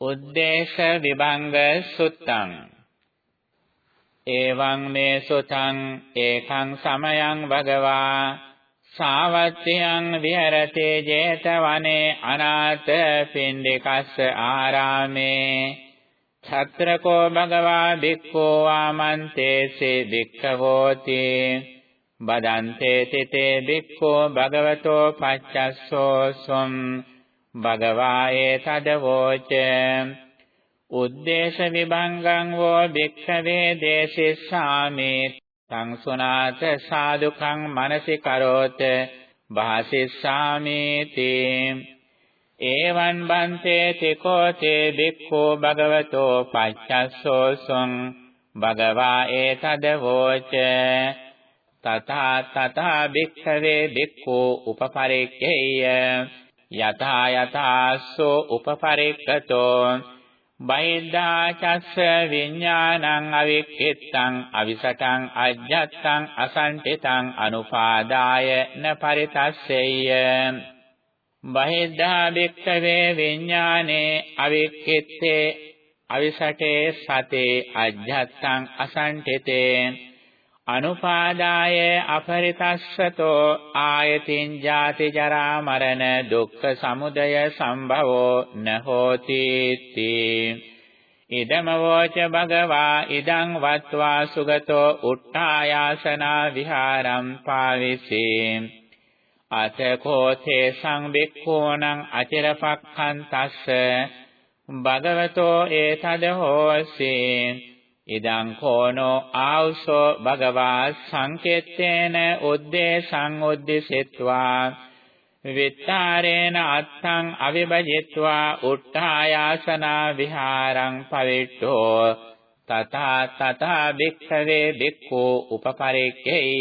උද්දේශ විභංග සුත්තං। එවං මේ සුතං ඒකං සමයං භගවා। සාවත්තියං විහෙරති 제තවනේ අනාථ පින්ඩිකස්ස ආරාමේ। ඡත්‍රකෝ භගවා භික්ඛෝ ආමන්තේසේ භික්ඛවෝති। බදන්තේ තිතේ භික්ඛෝ භගවතෝ පච්චස්සෝ සොම්। භගවා ඒතදවෝච උද්දේශ විභංගං වෝ භික්ඛවේ දේශිස්සාමි. සංසුනාත සාදුකං මනසි කරෝත. භාසිස්සාමි තේ ඒවං බන්තේ තිකෝ තේ භික්ඛෝ භගවතෝ පච්චස්සෝසං භගවා ඒතදවෝච තථා තථා භික්ඛවේ භික්ඛෝ උපපරික්ඛේය යථා යථාස්සෝ උපපරික්කතෝ බයිද්ධා චස්ස විඥානං අවික්ඛිත්තං අවිසටං අජ්ජත්තං අසංඨිතං අනුපාදාය න පරිතස්සෙය්‍ය බහිද්ධා භික්ඛවේ විඥානේ අවික්ඛිත්තේ අවිසටේ සතේ අජ්ජත්තං අසංඨිතේ අනුපාදාය අපරිතස්සතෝ ආයතින් ජාති ජරා මරණ දුක්ඛ සමුදය සම්භවෝ නහෝති තී. ඉදම වෝච භගවා ඉදං වත්වා සුගතෝ උට්ඨායාසනා විහාරම් පාවිසේ. අතකෝතේ සංවික්ඛෝණං අචිරපක්ඛන් තස්ස භගවතෝ ඒතද හෝසී. ඉදං කෝනෝ ආවුසෝ භගවා සංකේත්තේන උද්දේශං උද්දිසෙත්වා විත්තරේන අත්තං අවිභජිත්වා උට්ඨායාසනා විහාරං පවිට්ඨෝ තථා තථා භික්ඛවේ භික්ඛු උපපරික්ඛේය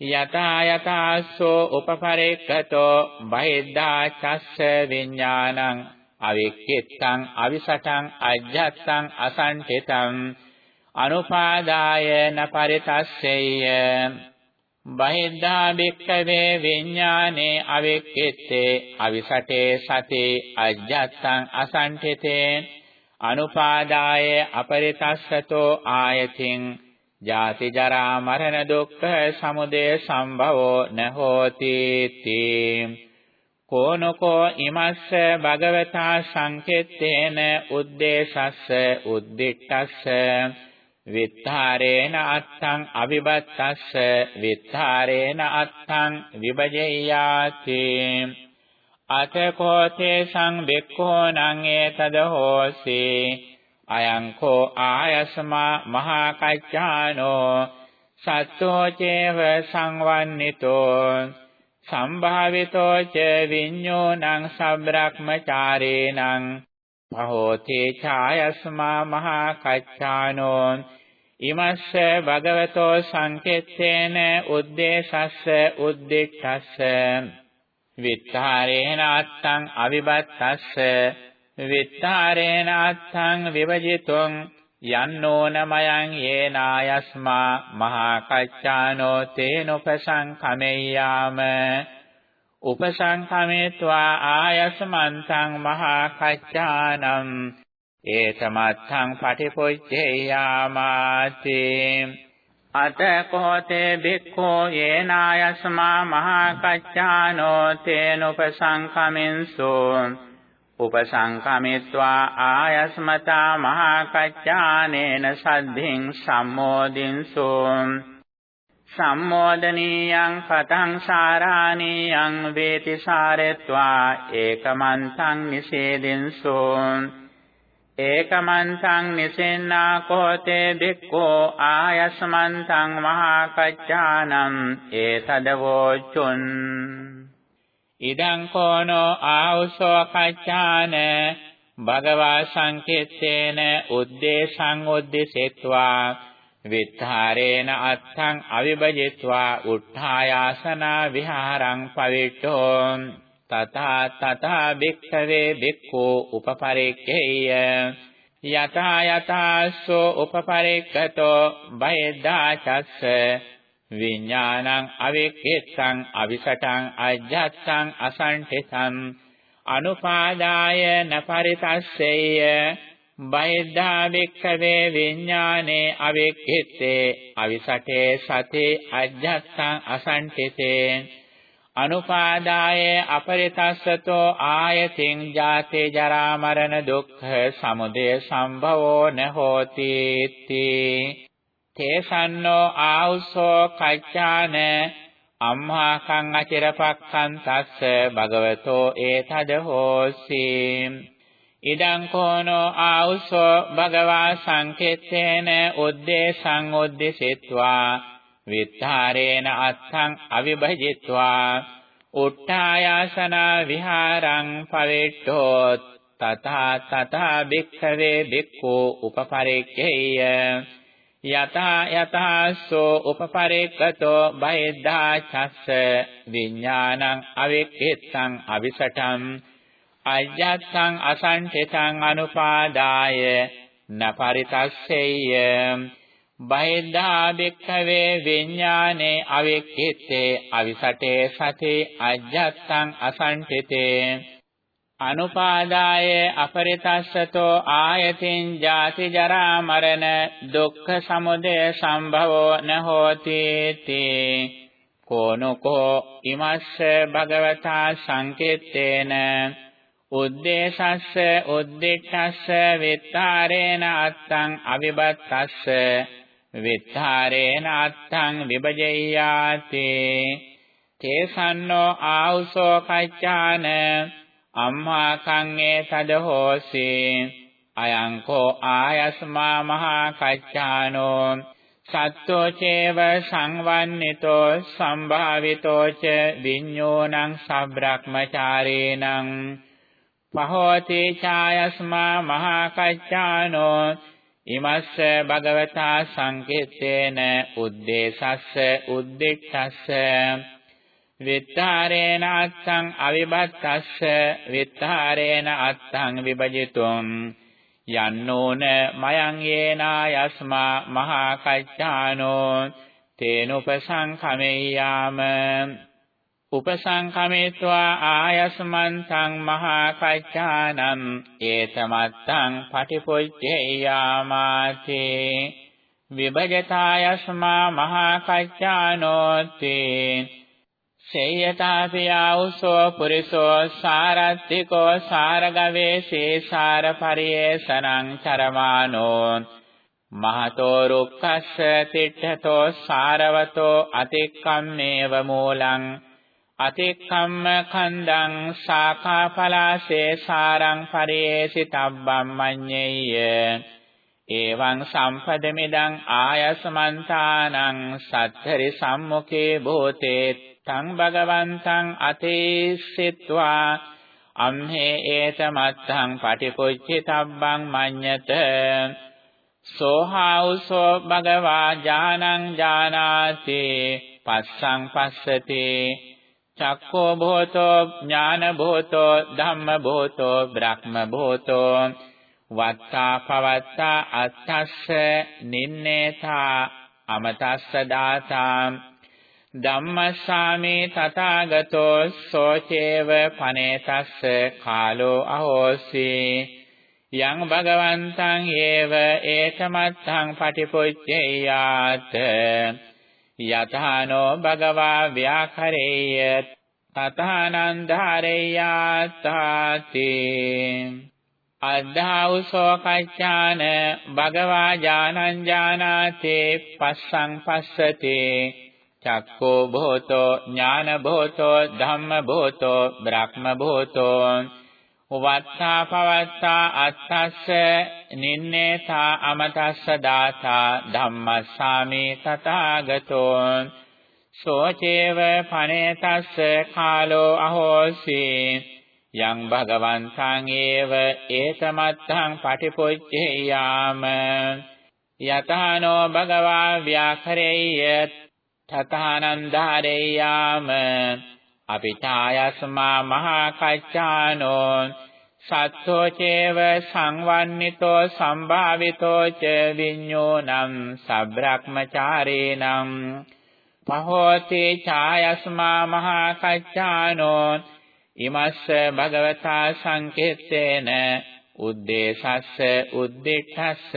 යතා යතාස්සෝ උපපරික්ඛතෝ බහිද්ධා චස්ස විඥානං අවික්කිත්තං අවිසටං අජ්ජත්තං අසංඨිතං අනුපාදාය නපරිතස්සෙය්‍ය. බහිද්ධා භික්ඛවේ විඥානේ අවික්කිත්තේ අවිසටේ සතේ අජ්ජත්තං අසංඨිතේ. අනුපාදාය අපරිතස්සතෝ ආයතින් ජාති ජරා මරණ දුක්ඛ සමුදය සම්භවෝ නහෝති තී. කෝනකෝ ඉමස්ස භගවතා සංකෙත්තේන උද්දේශස්ස උද්දිට්ඨස්ස විත්තරේන අත්තං අවිබත්තස්ස විත්තරේන අත්තං විභජෙය්‍යාති අතකෝතේ සංබෙක්ඛෝ නං ඒතද හෝසි අයං කෝ ආයස්මා මහා කච්චානෝ සත්තෝ චේව සංවන්නිතෝ සම්භාවිතෝ ච විඤ්ඤෝනං සබ්‍රක්මචාරේනං පහෝති ඡායස්මා මහා කච්චානෝ ඉමස්ස භගවතෝ සංකෙත්තේන උද්දේශස්ස උද්දික්ඛස්ස විත්තරේන අත්තං අවිබත්තස්ස විත්තරේන අත්තං විවජිතුං යන්නෝනමයන් යේනායස්මා මහා කච්චානෝ තේනුපසංකමෙය්‍යාම උපසංකමේत्वा ආයස්මන්තං මහා කච්චානම් ඒතමත්තං පටිපොච්චේයාමාති අත කෝතේ බික්ඛෝ යේනායස්මා මහා කච්චානෝ තේනුපසංකමින්සෝ උපසංකමිත්වා ආයස්මතා මහා කච්චානේන සද්ධින් සම්මෝදින්සෝ. සම්මෝදනීයං පතං සාරාණීයං වේති සාරෙත්වා ඒකමන්තං නිසේදින්සෝ. ඒකමන්තං නිසෙන්නා කෝතේ බික්ඛෝ ආයස්මන්තං මහා කච්චානම් ඒතදවෝචුන්. ඉදං කෝනෝ ආවුසෝ කච්චාන භගවා සංකෙත්තේන උද්දේශං උද්දිසෙත්වා විත්තරේන අත්තං අවිභජිත්වා උත්ථායාසනා විහාරං පවිට්ඨෝ තථා තථා භික්ඛවේ භික්ඛු උපපරික්ඛේය යතා යතාස්සෝ උපපරික්ඛතෝ බයදා චස්ස විඥානං අවික්කෙත්තං අවිසටං අජ්ජත්තං අසංඨිතං අනුපාදාය නපරිතස්සෙය්‍ය බයිද්ධා වික්ඛවේ විඥානේ අවික්ඛිත්තේ අවිසටේ සතේ අජ්ජත්තං අසංඨිතේ අනුපාදාය අපරිතස්සතෝ ආයතින් ජාතේ ජරා මරණ දුක්ඛ සමුදය සම්භවෝ නහෝති තී තේසන්නෝ ආඋසෝ කච්චාන අම්හාකං අචිරපක්ඛන් තස්ස භගවතෝ ඒතද හෝසි. ඉදං කෝනෝ ආඋසෝ භගවා සංකෙත්තේන උද්දේශං උද්දේශිත්වා විත්තරේන අත්තං අවිභජිත්වා. උට්ඨායාසනා විහාරං පවෙට්ඨෝ තථා තථා භික්ඛවේ භික්ඛු උපපරික්ඛේය යතා යතාසෝ උපපරේක්කතෝ බයිද්ධා චස්ස විඥානං අවික්ඛිතං අවිසටං අජ්ජත්තං අසංඨිතං අනුපාදාය නපරිතස්සෙය්‍ය බයිද්ධා භික්ඛවේ විඥානේ අවික්ඛිතේ අවිසටේ සතේ අජ්ජත්තං අසංඨිතේ අනුපාදාය අපරිතස්සතෝ ආයතින් ජාති ජරා මරණ දුක්ඛ සමුදය සම්භවෝ නහෝති තී. කෝනකෝ ඉමස්ස භගවතා සංකෙත්තේන උද්දේශස්ස උද්දිච්ඡස්ස විත්තරේන අත්තං අවිබත්තස්ස. විත්තරේන අත්තං විභජෙය්‍යාති තේසන්නෝ ආඋසෝ කච්චාන අම්මා කංගේ තද හෝසි අයං කෝ ආයස්මා මහා කච්චානෝ සත්තෝ චේව සංවන්නිතෝ සම්භාවිතෝ ච විඤ්ඤෝණං සබ්‍රක්මචාරේණං පහෝති ඡායස්මා මහා කච්චානෝ ඉමස්ස භගවතා සංකේතේන උද්දේශස්ස උද්දිච්ඡස්ස විත්තරේන අත්තං අවිබත්තස්ස විත්තරේන අත්තං විභජිතුම් යන්නෝන මයං යේනා යස්මා මහා කච්චානෝ තේනුපසංඛමෙය්‍යාම උපසංඛමේत्वा ආයස්මන්තං මහා කච්චානම් ඒතමත්තං පටිපොච්චේයාමාති විභජතායස්මා මහා කච්චානෝති සේයතාපියාඋසෝ පුරිසෝ සාරත්තිකෝ සාරගවේසේ සාරපරියේසනං චරමානෝ මහතෝ රුක්ඛස්ස තිට්ඨතෝ සාරවතෝ අතික්කම්මේව මූලං අතික්කම්ම කන්දං සාඛාඵලාසේ සාරං පරියේසිතබ්බම් මඤ්ඤෙය්‍ය එවං සම්පදමිදං ආයසමන්තානං සත්තරි සම්මුඛේ භූතේ තං භගවන්තං අතේසිත්වා අම්හේ ඒතමත්තං පටිපොච්චිතබ්බං මඤ්ඤත සෝහාඋසෝ භගවා ඥානං ඥානාති පස්සං පස්සති චක්කෝ භූතෝ ඥාන භූතෝ ධම්ම භූතෝ බ්‍රහ්ම භූතෝ වත්තා පවත්තා අත්තස්ස නින්නේතා අමතස්ස දාතා ධම්මස්සාමේ තථාගතෝ සෝචේව පනේතස්ස කාලෝ අහෝසි. යං භගවන්තං ඒව ඒතමත්තං පටිපොච්චේයාත. යතහනෝ භගවා ව්‍යාකරේය. තථානන්දාරේයාතාති අද්ධාඋසෝ කච්චාන භගවා ඥානං ඥානාතේ පස්සං පස්සතේ. චක්කෝ භූතෝ ඥාන භූතෝ ධම්ම භූතෝ බ්‍රහ්ම භූතෝ. වත්තා පවත්තා අත්තස්ස නින්නේතා අමතස්ස දාතා ධම්මස්සාමි තථාගතෝ. සෝචේව පනේතස්ස කාලෝ අහෝසි. යං භගවන්තං ඒව ඒතමත්තං පටිපොච්චේයාම යතහනෝ භගවා ව්‍යාකරේය තථානන්දාරේයාම අපිතායස්මා මහා කච්චානෝ සත්තෝ චේව සංවන්නිතෝ සම්භාවිතෝ ච විඤ්ඤෝනම් සබ්‍රක්මචාරේනම්. පහෝති ඡායස්මා මහා කච්චානෝ ඉමස්ස භගවතා සංකේතේන උද්දේශස්ස උද්දිඨස්ස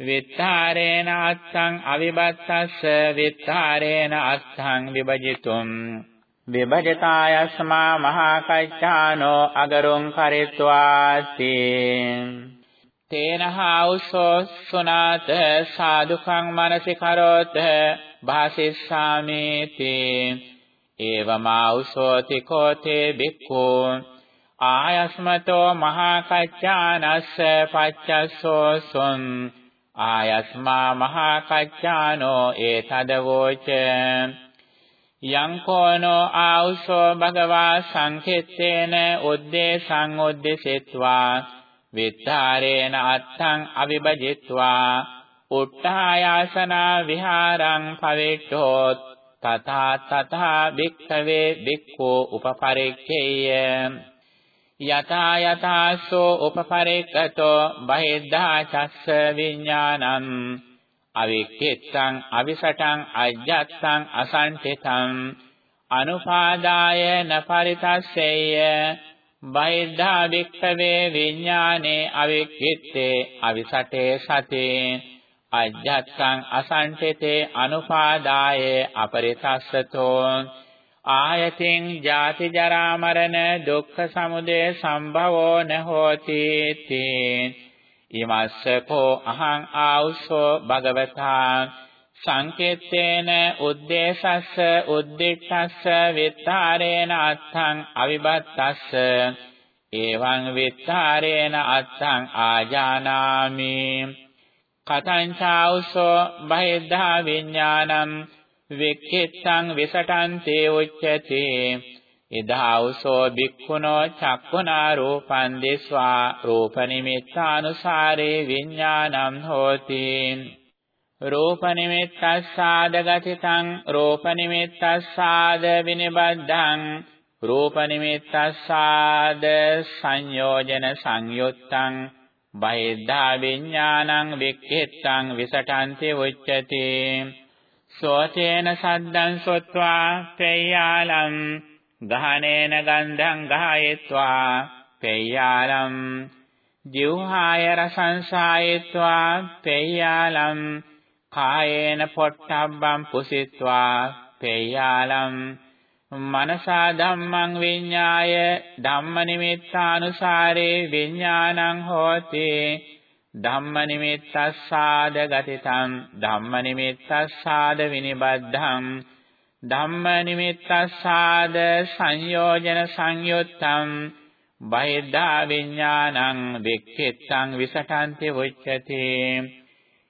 විත්තරේන අත්තං අවිබත්තස්ස විත්තරේන අත්තං විභජිතුම් විභජතායස්මා මහා කච්චානෝ අගරුං කරිත්වාති තේනහාඋසෝ සුනාත සාදුකං මනසි කරෝත භාසිස්සාමේති ඒවමාඋසෝති කෝතේ බික්ඛෝ ආයස්මතෝ මහා කච්චානස්ස පච්චස්සෝ සොන් ආයස්මා මහා කච්චානෝ ඒතදවෝච. යං කෝනෝ ආඋසෝ භගවා සංකෙත්තේන උද්දේශං උද්දේශෙත්වා විත්තරේන අත්තං අවිභජිත්වා. උට්ඨායාසනා විහාරං පවෙට්ඨෝත් තථා තථා භික්ඛවේ භික්ඛෝ උපපරික්ඛේය යතා යතාසෝ උපපරික්ඛතෝ බහිද්ධා චස්ස විඥානං අවික්කෙත්තං අවිසටං අජ්ජත්තං අසංඨිතං අනුපාදාය නපරිතස්සෙය්‍ය බයිද්ධා වික්ඛවේ විඥානේ අවික්ඛිත්තේ අවිසටේ සතේ අජ්ජත්සං අසංඨිතේ අනුපාදාය අපරිතස්සතෝ ආයතින් ජාති ජරා මරණ දුක්ඛ සමුදය සම්භවෝ නහෝති තේ. ඉමස්සකෝ අහං ආවුසෝ භගවතා. සංකේත්තේන උද්දේශස්ස උද්දිට්ඨස්ස විත්තරේන අත්තං අවිබත්තස්ස. එවං විත්තරේන අත්තං ආජානාමි. කතං චාඋසෝ බහිද්ධා විඥානං වික්ඛිත්තං විසටං තේ උච්චති ඉදාඋසෝ බික්ඛුනෝ චක්ඛුනා රූපං දිස්වා රූප නිමිත්තානුසාරේ විඥානං හෝති। රූප නිමිත්තස්සාද ගතිතං රූප නිමිත්තස්සාද විනිබද්ධං। රූප නිමිත්තස්සාද සංයෝජන සංයුත්තං। බහිද්ධා විඥානං වික්ඛිත්තං විසටන්ති උච්චති। සෝතේන සද්දං සොත්වා පේයාලම් ගහනේන ගන්ධං ගහයත්වා පේයාලම් ජීවහාය රසංසායත්වා පේයාලම් කායේන පොට්ටබ්බං පුසිත්වා පේයාලම් මනසා ධම්මං විඤ්ඤාය ධම්ම නිමිත්තානුසාරේ විඥානං හෝති ධම්ම නිමිත්තස්සාද ගතිතං ධම්ම නිමිත්තස්සාද විනිබද්ධං ධම්ම නිමිත්තස්සාද සංයෝජන සංයුත්තං බහිද්ධා විඥානං වික්ඛිත්තං විසටන්ති උච්චති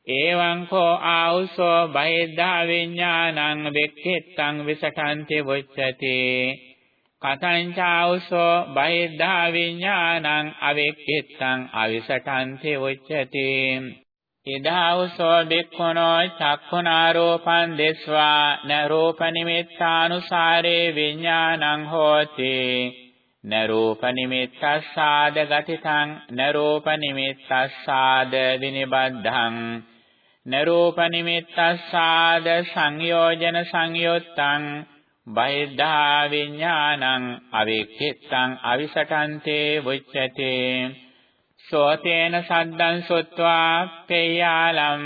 එවං කෝ ආඋසෝ බහිද්ධා විඥානං වික්ඛිත්තං විසටන්ති උච්චති කතං චාඋසෝ බහිද්ධා විඥානං අවික්ඛිත්තං අවිසටන්ති උච්චති. ඉදාඋසෝ බික්ඛුනෝ චක්ඛුනාරෝපං දෙස්වා න රූප නිමිත්තානුසාරේ විඥානං හෝති. න රූප නිමිත්තස්සාද ගතිතං න රූප නිමිත්තස්සාද විනිබද්ධං. නරූප නිමිත්තස්සාද සංයෝජන සංයුත්තං බහිද්ධා විඥානං අවික්ඛිත්තං අවිසටන්තේ වුච්චති සෝතේන සද්දං සොත්වා පේයාලම්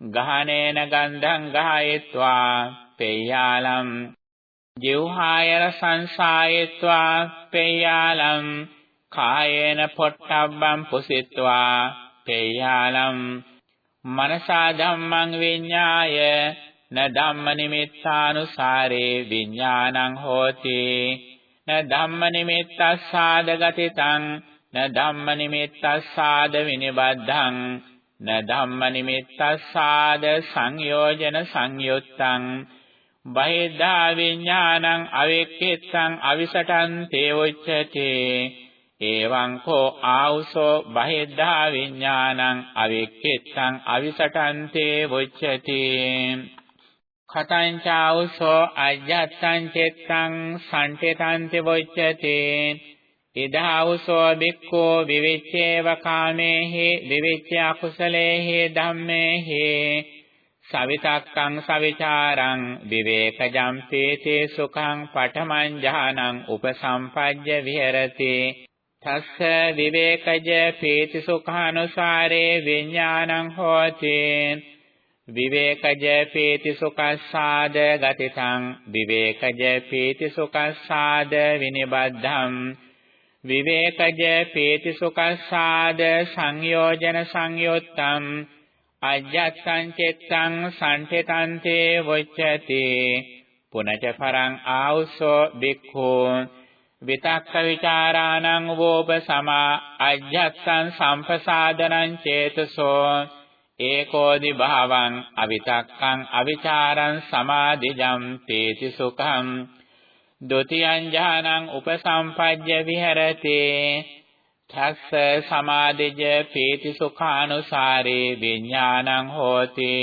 ගහනේන ගන්ධං ගහයත්වා පේයාලම්. ජීවහාය රසංසායත්වා පේයාලම් කායේන පොට්ටබ්බං පුසිත්වා පේයාලම්. මනසා ධම්මං විඤ්ඤාය න ධම්ම නිමිත්තානුසාරේ විඥානං හෝති. න ධම්ම නිමිත්තස්සාද ගතිතං න ධම්ම නිමිත්තස්සාද විනිබද්ධං න ධම්ම නිමිත්තස්සාද සංයෝජන සංයුත්තං බහිද්ධා විඥානං අවික්ඛිත්තං අවිසටං තේ උච්චති. එවං කෝ ආවුසෝ බහිද්ධා විඥානං අවික්ඛිත්තං අවිසටන්තේ වොච්චති කතං චාවුසෝ අජ්ජත්තං චෙත්තං සම්ඨිතන්ති වොච්චති ඉදාවුසෝ බික්ඛෝ විවිච්ඡේව කාමේහි විවිච්ඡ අකුසලේහි ධම්මේහි. සවිතක්කං සවිචාරං විවේකජම් පීතේ සුඛං පඨමං ඥානං උපසම්පජ්ජ විහෙරති. තස්ස විවේකජ පීති සුඛානුසාරේ විඥානං හෝති. විවේකජ පීති සුඛස්සාද ගතිතං විවේකජ පීති සුඛස්සාද විනිබද්ධම් විවේකජ පීති සුඛස්සාද සංයෝජන සංයුත්තම් අජ්ජත්සං චිත්තං සම්ඨිතන්තේ වොච්චති පුනච පරං ආවුසෝ බික්ඛෝ විතක්ක ਵਿਚාරාණං වෝප සමා අජ්ජත්සං සම්පසාදනං චේතසෝ ඒකෝදි භාවං අවිතක්කං අවිචාරං සමාදිජම් තේති සුඛං ဒ ුතියං ඥානං උපසම්පජ්ජ විහෙරති තස්ස සමාදිජ පීති සුඛානුසාරේ විඥානං හෝති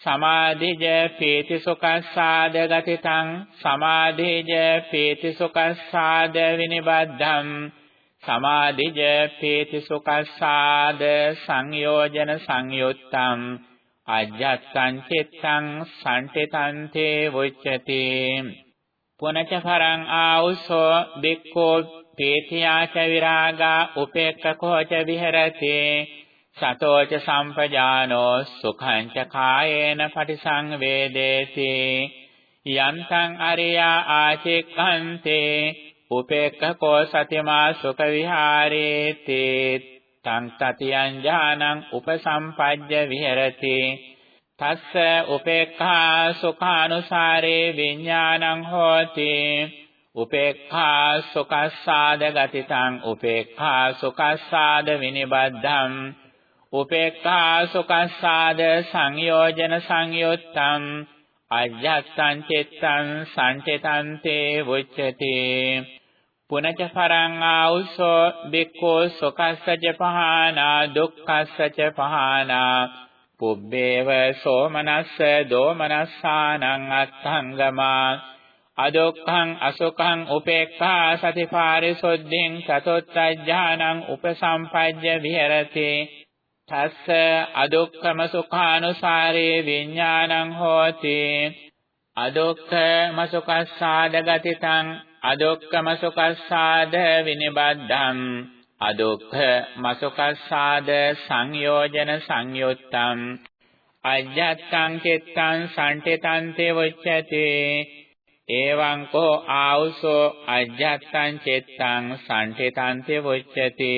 සමාධිජ පීති සුඛස්සාද ගතිතං සමාධිජ පීති සුඛස්සාද විනිබද්ධම් සමාධිජ පීති සුඛස්සාද සංයෝජන සංයුත්තම් අජ්ජත්සං චිත්තං සම්ඨිතන්තේ වොච්චති පුනච පරං ආවුසෝ බික්ඛෝ පීතියාච විරාගා උපේක්ඛකෝච විහෙරති. සතෝච සම්පජානෝ සුඛං ච කායේන පටිසංවේදේති. යන්තං අරියා ආචික්ඛන්තේ උපේක්ඛකෝ සතිමා සුඛ විහාරේති. තං තතියං ඥානං උපසම්පජ්ජ විහෙරති. තස්ස උපේක්ඛා සුඛානුසාරේ විඥානං හෝති. උපේක්ඛා සුඛස්සාද ගතිතං උපේක්ඛා සුඛස්සාද විනිබද්ධම් උපේක්ඛා සුඛස්සාද සංයෝජන සංයුත්තම් අජ්ජත්තං චිත්තං සංචිතන්තේ වුච්චති පුනච පරං ආඋසෝ බික්ඛෝ සුඛස්සච පහනා දුක්ඛස්සච පහනා. පුබ්බේව සෝමනස්ස දෝමනස්සානං අත්ථංගමා. අදුක්ඛං අසුඛං උපේක්ඛා සතිපාරිසොද්ධින් චතුත්ථඥානං උපසම්පජ්ජ විහෙරති. තස්ස අදුක්ඛම සුඛානුසාරේ විඥානං හෝති. අදුක්ඛම සුඛස්සාද ගතිතං අදුක්ඛම සුඛස්සාද විනිබද්ධං අදුක්ඛම සුඛස්සාද සංයෝජන සංයුත්තං. අජ්ජත්තං චිත්තං සම්ඨිතන්තේ වච්චති එවං කෝ ආවුසෝ අජ්ජත්තං චිත්තං සම්ඨිතන්තේ වච්චති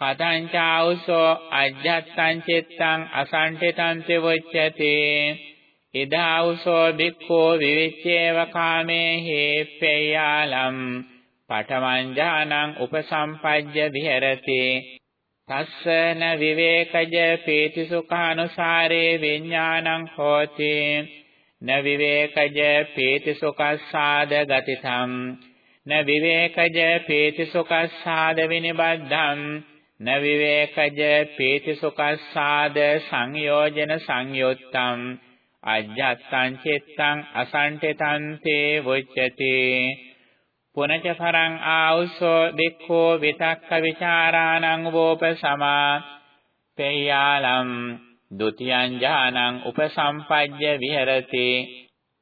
කතං චාවුසෝ අජ්ජත්තං චිත්තං අසංඨිතන්තේ වච්චති ඉදාවුසෝ බික්ඛෝ විවිච්ඡේව කාමේ හේප්පේයාලම් පඨමං ඥානං උපසම්පජ්ජ විහෙරති. තස්සන විවේකජ පීති සුඛානුසාරේ විඥානං හෝති. න විවේකජ පීති සුඛස්සාද ගතිතම්. න විවේකජ පීති සුඛස්සාද විනිබද්ධම්. න විවේකජ පීතිසුකස්සාද සංයෝජන සංයුත්තම් අජ්ජත්තං චිත්තං අසංඨිතං තේ වොච්චති පුනච පරං ආඋස්සෝ වික්ඛෝ විතක්ක ਵਿਚාරාණං වෝපසමා පේයාලම් ဒ ුතියං ඥානං උපසම්පජ්ජ විහෙරති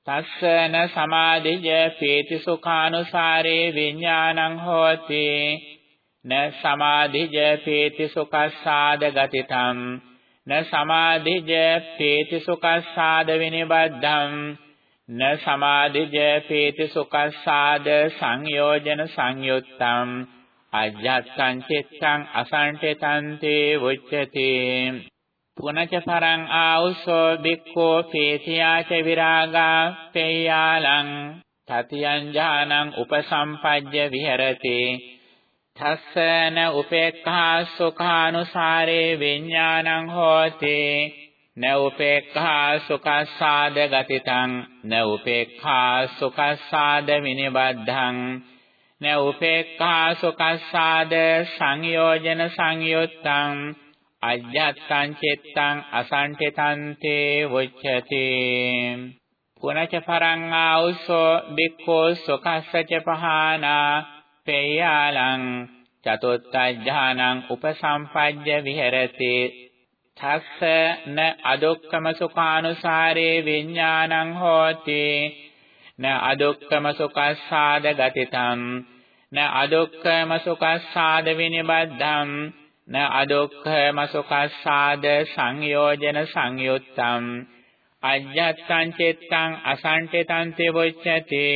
තස්සන සමාධිජ පීතිසුඛානුසාරේ විඥානං හෝති න සමාධිජ පීති සුඛස්සාද ගතිතං න සමාධිජ පීති සුඛස්සාද විනිබද්ධං න සමාධිජ පීති සුඛස්සාද සංයෝජන සංයුත්තං අජ්ජත්සං චිත්තං අසංඨිතං තේ උච්චති පුනච පරං ආඋසෝ බික්ඛෝ පේතියාච විරාගා පේයාලං තතියං ඥානං උපසම්පජ්ජ විහෙරති තස්සන උපේක්ඛා සුඛානුසාරේ විඥානං හෝති. න උපේක්ඛා සුඛස්සාද ගතිතං න උපේක්ඛා සුඛස්සාද විනිබද්ධං. න උපේක්ඛා සුඛස්සාද සංයෝජන සංයුත්තං අජ්ජත්තං චිත්තං අසංඨිතං තේ වොච්චති පුනච පරං ආඋසෝ බික්ඛෝ සුඛස්සච පහනා පේයාලං චතුත්ථඥානං උපසම්පජ්ජ විහෙරති। තස්ස න අදුක්කම සුඛානුසාරේ විඥානං හෝති। න අදුක්කම සුඛස්සාද ගතිතං। න අදුක්කම සුඛස්සාද විනිබද්ධං। න අදුක්ඛම සුඛස්සාද සංයෝජන සංයුත්තම් අජ්ජත්තං චිත්තං අසංඨිතං තිවොච්චති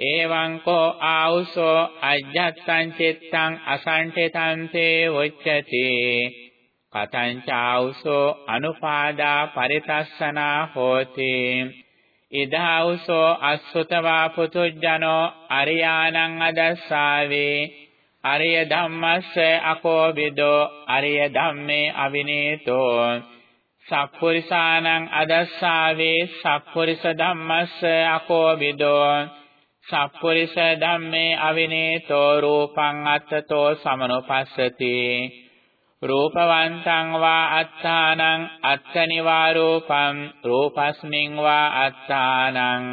එවං කෝ ආවුසෝ අජ්ජත්තං චිත්තං අසංඨිතං තේවොච්චති කතං චාවුසෝ අනුපාදා පරිතස්සනා හෝති ඉදාවුසෝ අස්සතවා පුතුජනෝ අරියානං අදස්සාවේ අරිය ධම්මස්ස අකෝබිදෝ අරිය ධම්මේ අවිනේතෝ සක්පුරිසානං අදස්සාවේ සක්පුරිස ධම්මස්ස අකෝබිදෝ සක්පුරිස ධම්මේ අවිනේතෝ රූපං අත්තතෝ සමනුපස්සති. රූපවන්තං වා අත්තානං අත්තනිවා රූපං රූපස්මින් වා අත්තානං.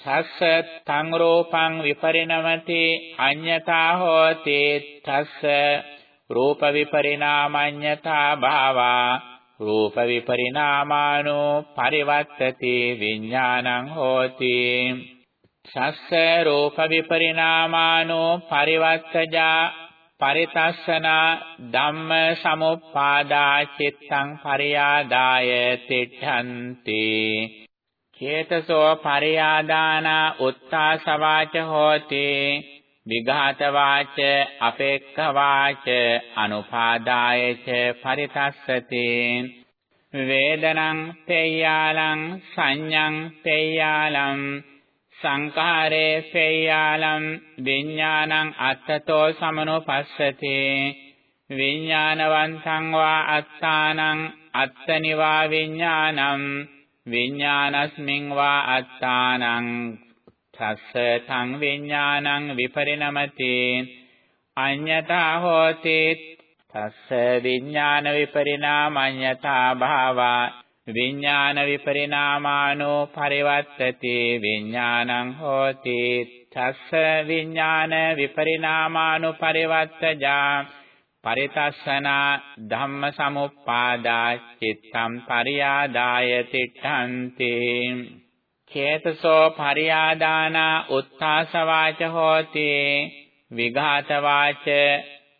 තස්ස තං රූපං විපරිණමති අඤ්ඤතා හෝති තස්ස රූප විපරිණාමඤ්ඤතා භාවා. රූප විපරිණාමානෝ පරිවත්තති විඥානං හෝති. සස්ස රූප විපරිණාමානෝ පරිවත්තජා පරිතස්සනා ධම්ම සමුප්පාදා චිත්තං පරියාදාය තිඨන්ති චේතසෝ පරියාදානා උත්තාසවාච හෝති. විඝාත වාච අපේක්ඛ වාච අනුපාදාය ච පරිතස්සති. වේදනං තේයාලං සංඤං තේයාලං සංඛාරේ තේයාලං විඥානං අත්තතෝ සමනෝපස්සති. විඥානවන්තං වා අත්තානං අත්තනිවා විඥානං විඥානස්මින් වා අත්තානං තස්ස තං විඥානං විපරිණමති. අඤ්ඤතා හෝති තස්ස විඥාන විපරිණාමඤ්ඤතා භාවා විඥාන විපරිණාමානෝ පරිවත්තති. විඥානං හෝති. තස්ස විඥාන විපරිණාමානු පරිවත්තජා. පරිතස්සනා ධම්ම සමුප්පාදා චිත්තම් පරියාදාය තිට්ඨන්ති. චේතසෝ පරියාදානා උත්තාසවාච හෝති. විඝාතවාච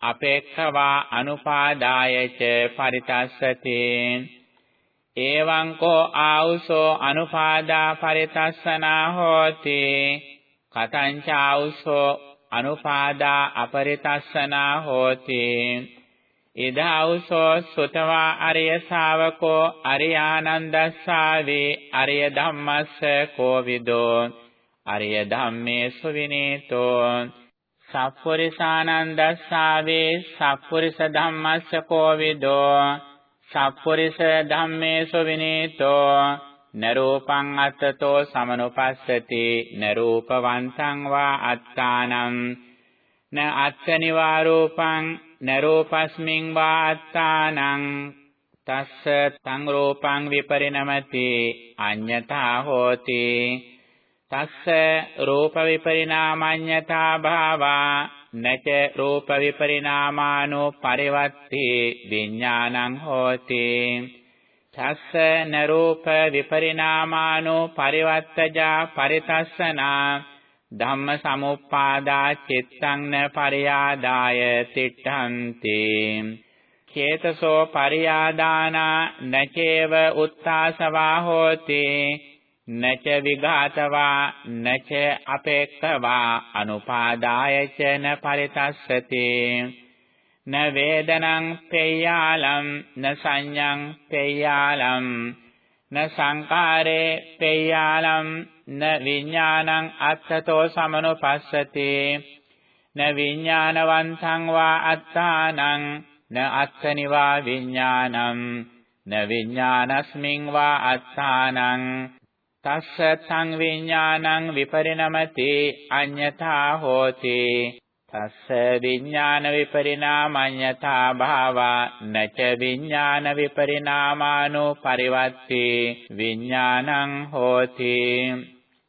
අපේක්ඛවා අනුපාදාය ච පරිතස්සති. එවං කෝ ආවුසෝ අනුපාදා පරිතස්සනා හෝති කතං චාවුසෝ අනුපාදා අපරිතස්සනා හෝති ඉදෞසෝ සුතවා අරිය ශාවකෝ අරියානන්දස්සාවේ අරිය ධම්මස්ස කෝවිදෝ අරිය ධම්මේ සුවිනීතෝ සප්පුරිසානන්දස්සාවේ සප්පුරිස ධම්මස්ස කෝවිදෝ සප්පුරිස ධම්මේ සුවිනීතෝ නරූපං අත්තතෝ සමනුපස්සති නරූපවන්තං වා අත්තානං න අත්තනිවා රූපං නරූපස්මින් වා අත්තානං තස්ස තං රූපං විපරිණමති අඤ්ඤතා හෝති තස්ස රූප විපරිණාමඤ්ඤතා භාවා නච රූප විපරිණාමානෝ පරිවත්ති විඥානං හෝති. තස්ස නරූප විපරිණාමානෝ පරිවත්තජා පරිතස්සනා ධම්ම සමුප්පාදා චිත්තං න පරියාදාය තිට්ඨන්ති. චේතසෝ පරියාදානා නචේව උත්තාසවා හෝති. නච විඝාතවා නච අපේක්ඛවා අනුපාදාය ච න පරිතස්සති. න වේදනං පේයාලම් න සංඤං පේයාලම් න සංකාරේ පේයාලම් න විඥානං අත්තතෝ සමනුපස්සති. න විඥානවන්තං වා අත්තානං න අත්තනිවා විඥානං න විඥානස්මින් වා අත්තානං. තස්ස සංවිඥානං විපරිණමති අඤ්ඤතා හෝති. තස්ස විඥාන විපරිණාමඤ්ඤතා භාවා නච විඥාන විපරිණාමානෝ පරිවත්ති. විඥානං හෝති.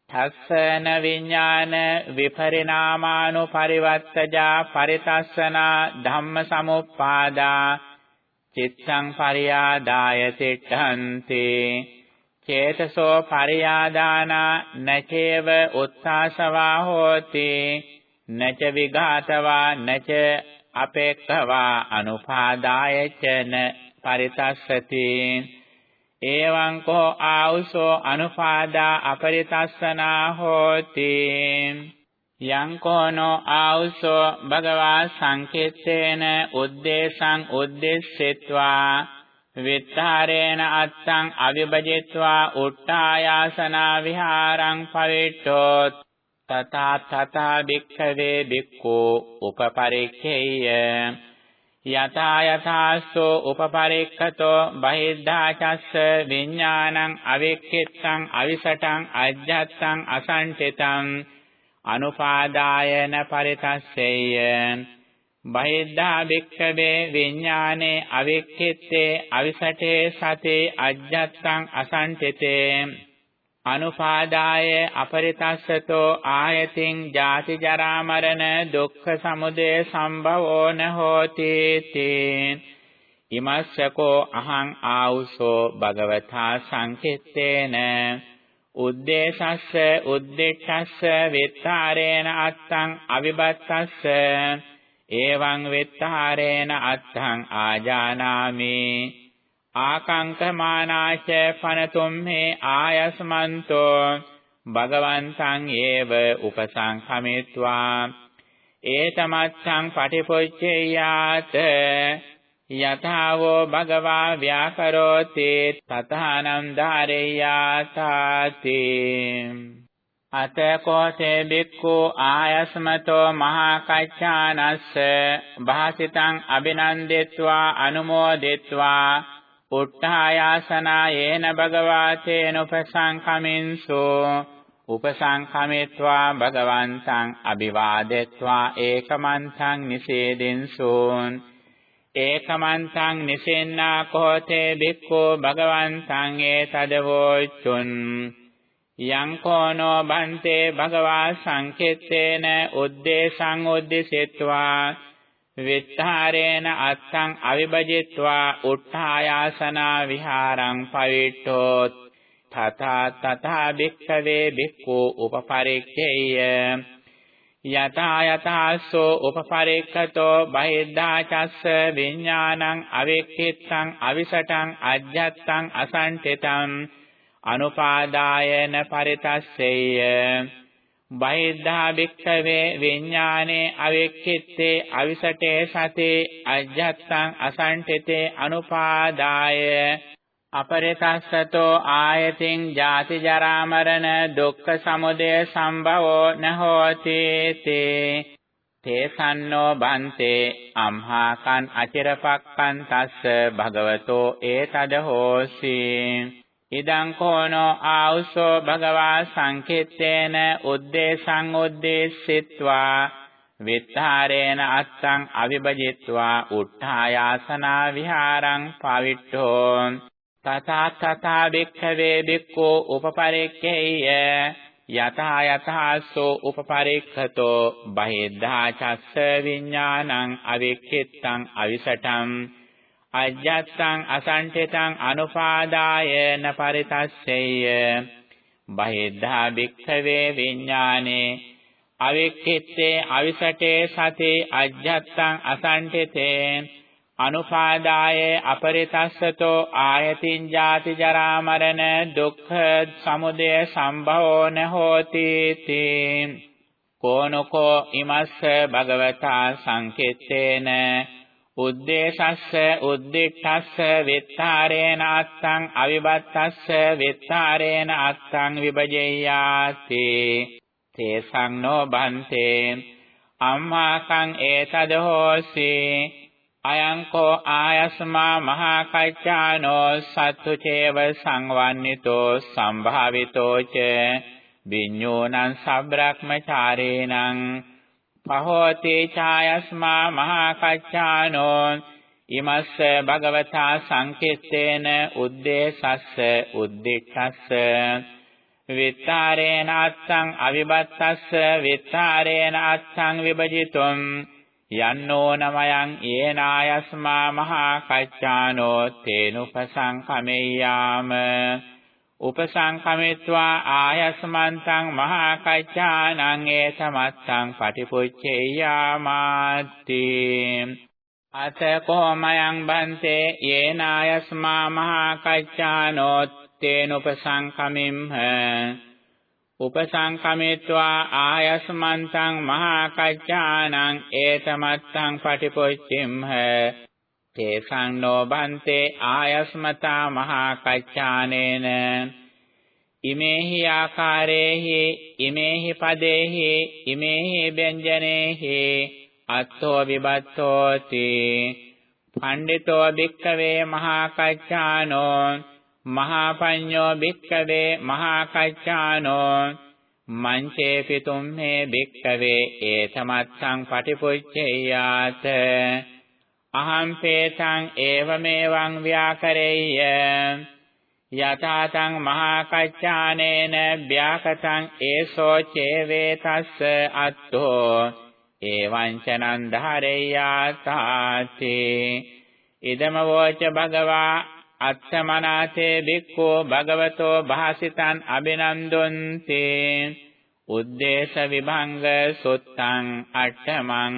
තස්සන විඥාන විපරිණාමානු පරිවත්තජා පරිතස්සනා ධම්ම සමුප්පාදා. චිත්තං පරියාදාය තිට්ඨන්ති. චේතසෝ පරියාදානා නචේව උත්සාසවා හෝති නච විඝාතවා නච අපේක්ඛවා අනුපාදාය චන පරිතස්සති. එවං කෝ ආවුසෝ අනුපාදා අපරිතස්සනා හෝති. යං කෝනෝ ආවුසෝ භගවා සංකේතේන උද්දේශං උද්දේශෙත්වා විත්තරේන අත්තං අවිභජිත්වා උට්ඨායාසනා විහාරං පවිට්ඨෝත් තථා තථා භික්ඛවේ භික්ඛෝ උපපරික්ඛේය යතා යතාස්සෝ උපපරික්ඛතෝ බහිද්ධා චස්ස විඥානං අවික්ඛිත්තං අවිසටං අජ්ජත්තං අසංඨිතං අනුපාදායන පරිතස්සෙය්‍ය බහිද්ධා භික්ඛවේ විඥානේ අවික්ඛිත්තේ අවිසටේ සතේ අජ්ජත්තං අසංඨිතේ අනුපාදාය අපරිතස්සතෝ ආයතින් ජාති ජරා මරණ දුක්ඛ සමුදය සම්භවෝ න හෝති තේ. ඉමස්සකෝ අහං ආවුසෝ භගවතා සංකිට්ඨේන. උද්දේශස්ස උද්දේශස්ස විත්තරේන අත්තං අවිබත්තස්ස. එවං විත්තරේන අත්තං ආජානාමි. ආකංකමානාච පනතුම්හේ ආයස්මන්තෝ. භගවන්තං ඒව උපසංඛමිත්වා ඒතමත්සං පටිපොච්චේයාත යථාවෝ භගවා ව්‍යාකරෝති. තථානම් ධාරේයාතාති අතකෝසේ බික්ඛු ආයස්මතෝ මහා කච්චානස්ස භාසිතං අබිනන්දෙත්වා අනුමෝදෙත්වා උට්ඨායාසනා යේන භගවාතේන උපසංඛමින්සු උපසංඛමිත්වා භගවන්තං අභිවාදෙත්වා ඒකමන්තං නිසේදින්සුන් ඒකමන්තං නිසෙන්නා කෝතේ බික්ඛෝ භගවන්තං ඒතදවෝචුන් යං කෝනෝ බන්තේ භගවා සංකෙත්තේන උද්දේශං උද්දිසෙත්වා විත්තරේන අත්තං අවිභජිත්වා උත්ථායාසනා විහාරං පවිට්ඨෝත් තථා තථා භික්ඛවේ භික්ඛු උපපරික්ඛේය යතා යතාස්සෝ උපපරික්ඛතෝ බහිද්ධා චස්ස විඥානං අවෙක්ඛිත්තං අවිසටං අජ්ජත්තං අසංඨිතං අනුපාදායන පරිතස්සෙය්‍ය බහිද්ධා භික්ඛවේ විඥානේ අවෙක්ඛිත්තේ අවිසටේ සතේ අජ්ජත්තං අසංඨිතේ අනුපාදාය. අපරිතස්සතෝ ආයතින් ජාති ජරා මරණ දුක්ඛ සමුදය සම්භවෝ නහෝති තේ තේසන්නෝ බන්තේ අම්හාකං අචිරපක්ඛං තස්ස භගවතෝ ඒතද හෝසි ඉදං කෝනෝ ආවුසෝ භගවා සංකිට්ඨේන උද්දේශං උද්දේශිත්වා විත්තරේන අත්තං අවිභජිත්වා උත්ථායාසනා විහාරං පවිට්ඨෝ තථා තථා භික්ඛවේ භික්ඛෝ උපපරික්ඛේය යතහා යතහාසෝ උපපරික්ඛතෝ බහිද්ධා චස්ස විඥානං අවික්ඛිත්තං අවිසටං අජ්ජත්තං අසංඨිතං අනුපාදායන පරිතස්සෙය්‍ය. බහිද්ධා භික්ඛවේ විඥානේ අවික්ඛිත්තේ අවිසටේ සතේ අජ්ජත්තං අසංඨිතේ අනුපාදාය අපරිතස්සතෝ ආයතින් ජාති ජරා මරණ දුක්ඛ සමුදය සම්භවෝ න හෝති තී කෝනකෝ ඉමස්ස භගවතා සංකිට්ඨේන උද්දේශස්ස උද්දිට්ඨස්ස විත්තරේන අත්තං අවිබත්තස්ස විත්තරේන අත්තං විභජෙය්‍යාති තේසං නෝ බන්තේ අම්මාකං ඒතද හෝසි අයං කෝ ආයස්මා මහා කච්චානෝ සත්තු චේව සංවන්නිතෝ සම්භාවිතෝ ච විඤ්ඤෝනං සබ්‍රක්මචාරේණං පහෝති ඡායස්මා මහා කච්චානෝ ඉමස්ස භගවතා සංකිට්ඨේන උද්දේශස්ස උද්දිච්ඡස්ස විත්තරේන අත්තං අවිබත්තස්ස විත්තරේන අත්තං විභජිතුම් යන්නෝනමයන් යේනායස්මා මහා කච්චානෝ තේනුපසංකමෙය්‍යාම උපසංකමිත්වා ආයස්මන්තං මහා කච්චානං ඒතමත්තං පටිපුච්චේයාමාති අත කොමයන් බන්තේ යේනායස්මා මහා කච්චානෝ තේනුපසංකමිම්හ උපසංකමිත්වා ආයස්මන්තං මහා කච්චානං ඒතමත්තං පටිපොච්චිම්හ. තේසං නොබන්තේ ආයස්මතා මහා කච්චානේන ඉමේහි ආකාරේහි ඉමේහි පදේහි ඉමේහි ව්‍යංජනේහි අත්තෝ විබත්තෝති. පණ්ඩිතෝ භික්ඛවේ මහා කච්චානෝ මහා පඤ්ඤෝ භික්ඛවේ මහා කච්චානෝ මංචේ පිතුම්හේ භික්ඛවේ ඒතමත්සං පටිපුච්චේයාත අහං පේතං ඒවමෙවං ව්‍යාකරෙය්‍ය යතාතං මහා කච්චානේන ව්‍යාකතං ඒසෝ චේවේ තස්ස අත්තෝ එවං චනං ධාරෙය්‍යාතාති ඉදම වෝච භගවා අත්තමනාතේ බික්ඛෝ භගවතෝ භාසිතං අබිනන්දුන්ති උද්දේශ විභංග සුත්තං අට්ඨමං